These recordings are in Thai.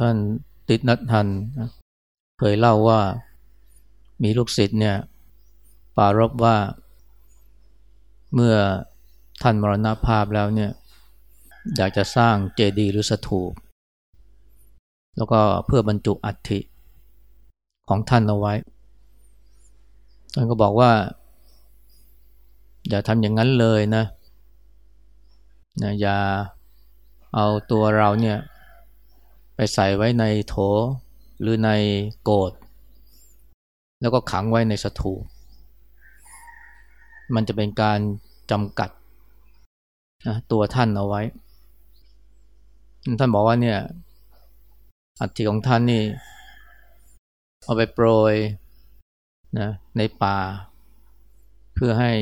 ท่านติดนัดทันเคยเล่าว่ามีลูกศิษย์เนี่ยปารบว่าเมื่อท่านมรณภาพแล้วเนี่ยอยากจะสร้างเจดีย์หรือสถูป แล้วก็เพื่อบรรจุอัฐิของท่านเอาไว้ ท่านก็บอกว่า อย่าทำอย่างนั้นเลยนะนะอย่าเอาตัวเราเนี่ย ไปใส่ไว้ในโถหรือในโกดแล้วก็ขังไว้ในสถูปมันจะเป็นการจำกัดนะตัวท่านเอาไว้ ท่านบอกว่าเนี่ย อัฐิของท่านนี่ เอาไปโปรยนะในป่า เพื่อให้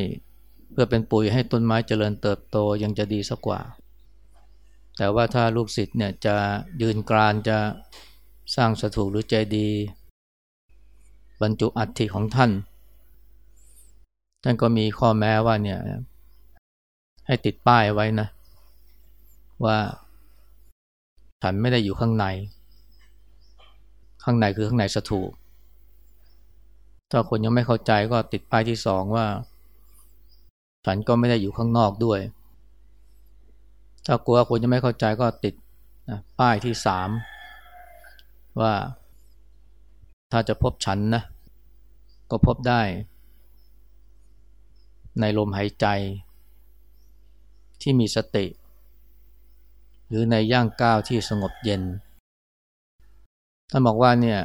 เพื่อเป็นปุ๋ยให้ต้นไม้เจริญเติบโตยังจะดีสักกว่า แต่ว่าถ้าลูกศิษย์เนี่ยจะยืนกรานจะสร้างสถูปหรือใจดี บรรจุอัฐิของท่าน ท่านก็มีข้อแม้ว่าเนี่ยให้ติดป้ายไว้นะ ว่าฉันไม่ได้อยู่ข้างใน ข้างในคือข้างในสถูปถ้าคนยังไม่เข้าใจก็ติดป้ายที่สองว่า ฉันก็ไม่ได้อยู่ข้างนอกด้วย ถ้ากลัวคนจะไม่เข้าใจก็ติดนะป้ายที่สามว่าถ้าจะพบฉันนะ ก็พบได้ ในลมหายใจ ที่มีสติ หรือในย่างก้าวที่สงบเย็นท่านบอกว่าเนี่ย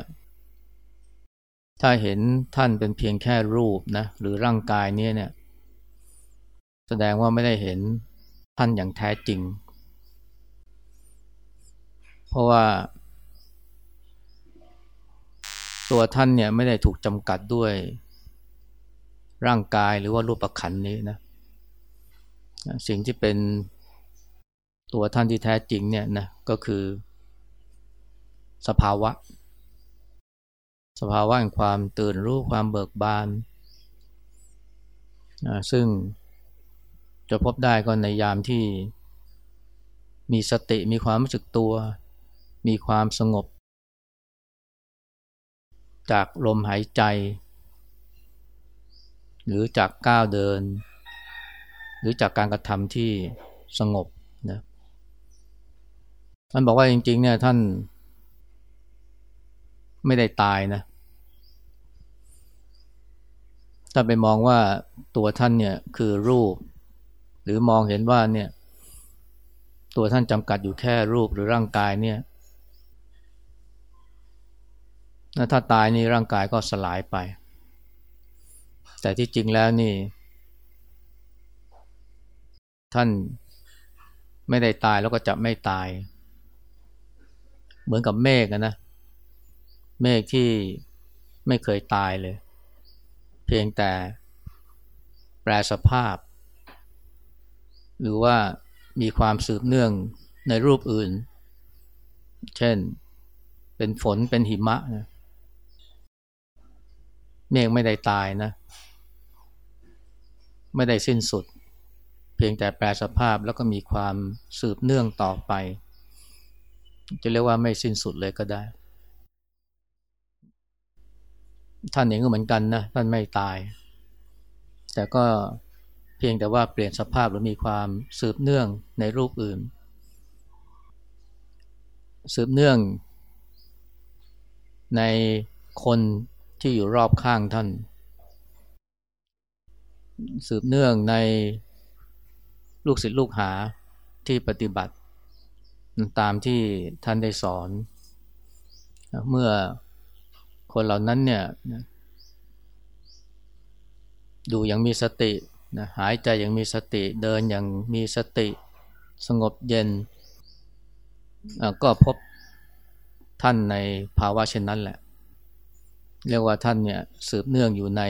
ถ้าเห็นท่านเป็นเพียงแค่รูปนะ หรือร่างกายนี้เนี่ย แสดงว่าไม่ได้เห็น ท่านอย่างแท้จริง เพราะว่า ตัวท่านเนี่ยไม่ได้ถูกจำกัดด้วยร่างกายหรือว่ารูปขันนี้นะ สิ่งที่เป็นตัวท่านที่แท้จริงเนี่ยนะก็คือ สภาวะ สภาวะแห่งความตื่นรู้ความเบิกบาน ซึ่ง จะพบได้ก็ในยามที่มีสติมีความรู้สึกตัว มีความสงบ จากลมหายใจ หรือจากก้าวเดิน หรือจากการกระทำที่สงบนะท่านบอกว่าจริงๆเนี่ยท่านไม่ได้ตายนะถ้าไปมองว่าตัวท่านเนี่ยคือรูป รือมองเห็นว่าเนี่ย ตัวท่านจำกัดอยู่แค่รูปหรือร่างกายเนี่ยถ้าตายนี่ร่างกายก็สลายไป แต่ที่จริงแล้วนี่ ท่านไม่ได้ตายแล้วก็จะไม่ตาย เหมือนกับเมฆนะเมฆที่ไม่เคยตายเลย เพียงแต่แปลสภาพ หรือว่ามีความสืบเนื่องในรูปอื่น เช่น เป็นฝนเป็นหิมะนะเมฆไม่ได้ตายนะ ไม่ได้สิ้นสุด เพียงแต่แปลสภาพแล้วก็มีความสืบเนื่องต่อไป จะเรียกว่าไม่สิ้นสุดเลยก็ได้ ท่านเองก็เหมือนกันนะ ท่านไม่ตาย แต่ก็ เพียงแต่ว่าเปลี่ยนสภาพหรือมีความสืบเนื่องในรูปอื่น สืบเนื่อง ในคนที่อยู่รอบข้างท่าน สืบเนื่องในลูกศิษย์ลูกหาที่ปฏิบัติ ตามที่ท่านได้สอน เมื่อคนเหล่านั้นเนี่ยดูอย่างมีสติ นะหายใจอย่างมีสติเดินอย่างมีสติสงบเย็น ก็พบท่านในภาวะเช่นนั้นแหละ เรียกว่าท่านเนี่ยสืบเนื่องอยู่ใน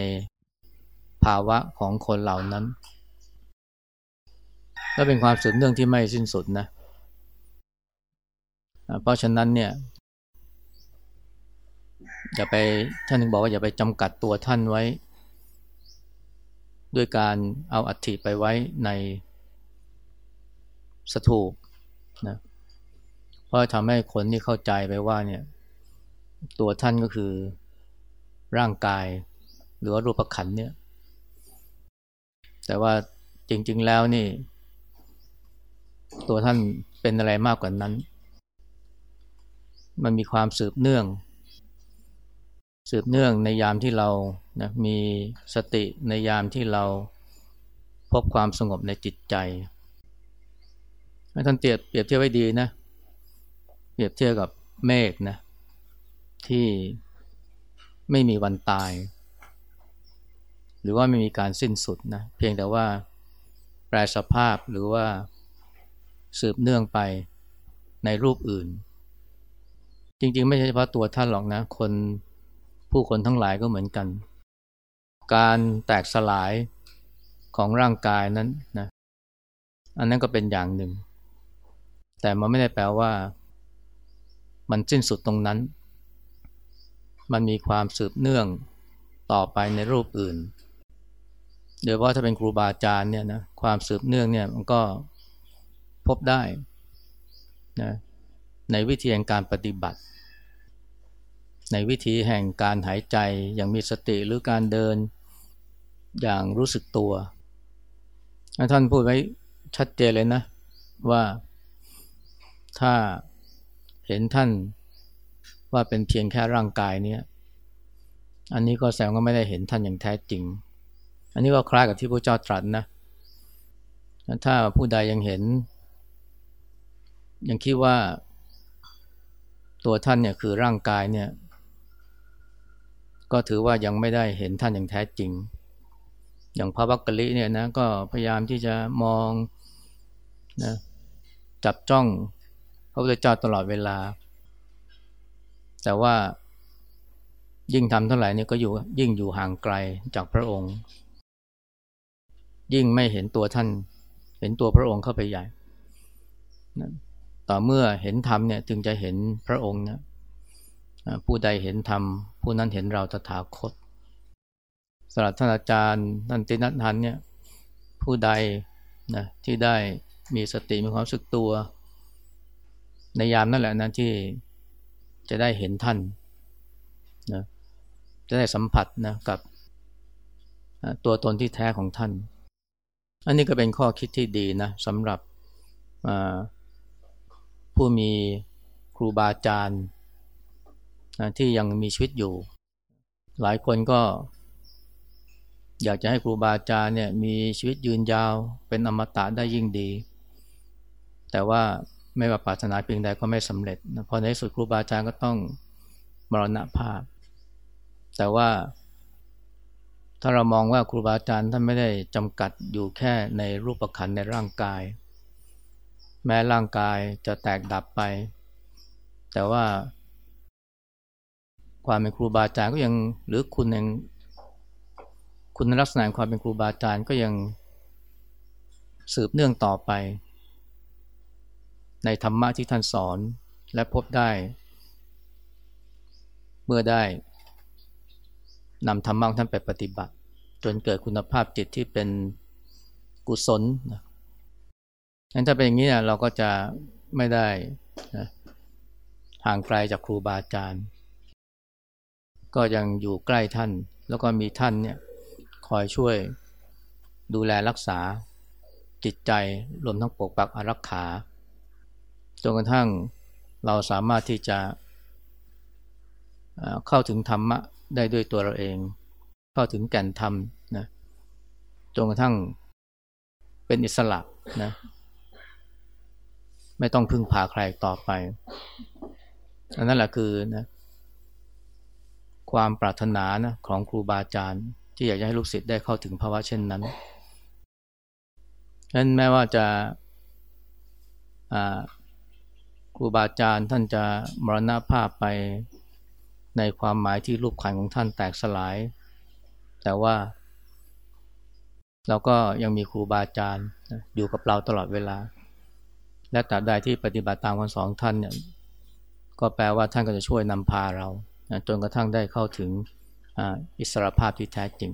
ภาวะของคนเหล่านั้น และเป็นความสืบเนื่องที่ไม่สิ้นสุดนะ เพราะฉะนั้นเนี่ยอย่าไปท่านนึงบอกว่าอย่าไปจำกัดตัวท่านไว้ ด้วยการเอาอัฐิไปไว้ในสถูปนะเพราะทำให้คนที่เข้าใจไปว่าเนี่ยตัวท่านก็คือร่างกาย หรือว่ารูปขันเนี่ย แต่ว่าจริง ๆ แล้วนี่ ตัวท่านเป็นอะไรมากกว่านั้น มันมีความสืบเนื่อง สืบเนื่องในยามที่เรานะมีสติในยามที่เราพบความสงบในจิตใจท่านเปรียบเปรียบเทียบไว้ดีนะ เปรียบเทียบกับเมฆนะ ที่ไม่มีวันตาย หรือว่าไม่มีการสิ้นสุดนะเพียงแต่ว่าแปลสภาพหรือว่าสืบเนื่องไปในรูปอื่น จริงๆ ไม่ใช่เฉพาะตัวท่านหรอกนะ คน ผู้คนทั้งหลายก็เหมือนกัน การแตกสลายของร่างกายนั้นนะอันนั้นก็เป็นอย่างหนึ่ง แต่มันไม่ได้แปลว่า มันสิ้นสุดตรงนั้น มันมีความสืบเนื่องต่อไปในรูปอื่น โดยว่าถ้าเป็นครูบาอาจารย์เนี่ยนะความสืบเนื่องเนี่ยมันก็พบได้นะในวิธีการปฏิบัติ ในวิธีแห่งการหายใจอย่างมีสติหรือการเดินอย่างรู้สึกตัว ท่านพูดไว้ชัดเจนเลยนะ ว่าถ้าเห็นท่านว่าเป็นเพียงแค่ร่างกายเนี่ยอันนี้ก็แสดงว่าไม่ได้เห็นท่านอย่างแท้จริง อันนี้ก็คล้ายกับที่พระเจ้าตรัสนะถ้าผู้ใดยังเห็น ยังคิดว่าตัวท่านเนี่ยคือร่างกายเนี่ย ก็ถือว่ายังไม่ได้เห็นท่านอย่างแท้จริง อย่างพระวักกะลิเนี่ยนะก็พยายามที่จะมองนะจับจ้องพระพุทธเจ้าตลอดเวลา แต่ว่ายิ่งทำเท่าไหร่นี่ก็อยู่ยิ่งอยู่ห่างไกลจากพระองค์ ยิ่งไม่เห็นตัวท่าน เห็นตัวพระองค์เข้าไปใหญ่ ต่อเมื่อเห็นธรรมเนี่ยจึงจะเห็นพระองค์นะ ผู้ใดเห็นธรรม ผู้นั้นเห็นเราตถาคตสำหรับท่านอาจารย์ท่านตินัทันเนี่ยผู้ใดนะที่ได้มีสติมีความสึกตัว ในยามนั่นแหละนะที่จะได้เห็นท่านนะจะได้สัมผัสนะกับตัวตนที่แท้ของท่าน อันนี้ก็เป็นข้อคิดที่ดีนะสำหรับผู้มีครูบาอาจารย์ ที่ยังมีชีวิตอยู่ หลายคนก็ อยากจะให้ครูบาอาจารย์เนี่ยมีชีวิตยืนยาวเป็นอมตะได้ยิ่งดี แต่ว่าไม่ว่าปรารถนาเพียงใดก็ไม่สำเร็จนะพอในสุดครูบาอาจารย์ก็ต้องมรณภาพ แต่ว่า ถ้าเรามองว่าครูบาอาจารย์ท่านไม่ได้จำกัดอยู่แค่ในรูปขันในร่างกาย แม้ร่างกายจะแตกดับไป แต่ว่า ความเป็นครูบาอาจารย์ก็ยังหรือคุณยังคุณลักษณะความเป็นครูบาอาจารย์ก็ยังสืบเนื่องต่อไป ในธรรมะที่ท่านสอนและพบได้ เมื่อได้นำธรรมะของท่านไปปฏิบัติ จนเกิดคุณภาพจิตที่เป็นกุศลนะงั้นถ้าเป็นอย่างนี้นะเราก็จะไม่ได้นะห่างไกลจากครูบาอาจารย์ ก็ยังอยู่ใกล้ท่าน แล้วก็มีท่านเนี่ยคอยช่วยดูแลรักษาจิตใจรวมทั้งปกปักอารักขาจนกระทั่งเราสามารถที่จะเข้าถึงธรรมะได้ด้วยตัวเราเอง เข้าถึงแก่นธรรมนะจนกระทั่งเป็นอิสระนะไม่ต้องพึ่งพาใครต่อไปอันนั้นแหละคือนะ ความปรารถนานะของครูบาอาจารย์ ที่อยากจะให้ลูกศิษย์ได้เข้าถึงภาวะเช่นนั้นนั้นแม้ว่าจะครูบาอาจารย์ท่านจะมรณภาพไปในความหมายที่รูปขันของท่านแตกสลาย แต่ว่า เราก็ยังมีครูบาอาจารย์อยู่กับเราตลอดเวลา และตราบใดที่ปฏิบัติตามคำสอนท่านเนี่ยก็แปลว่าท่านก็จะช่วยนำพาเรา จนกระทั่งได้เข้าถึงอิสรภาพที่แท้จริง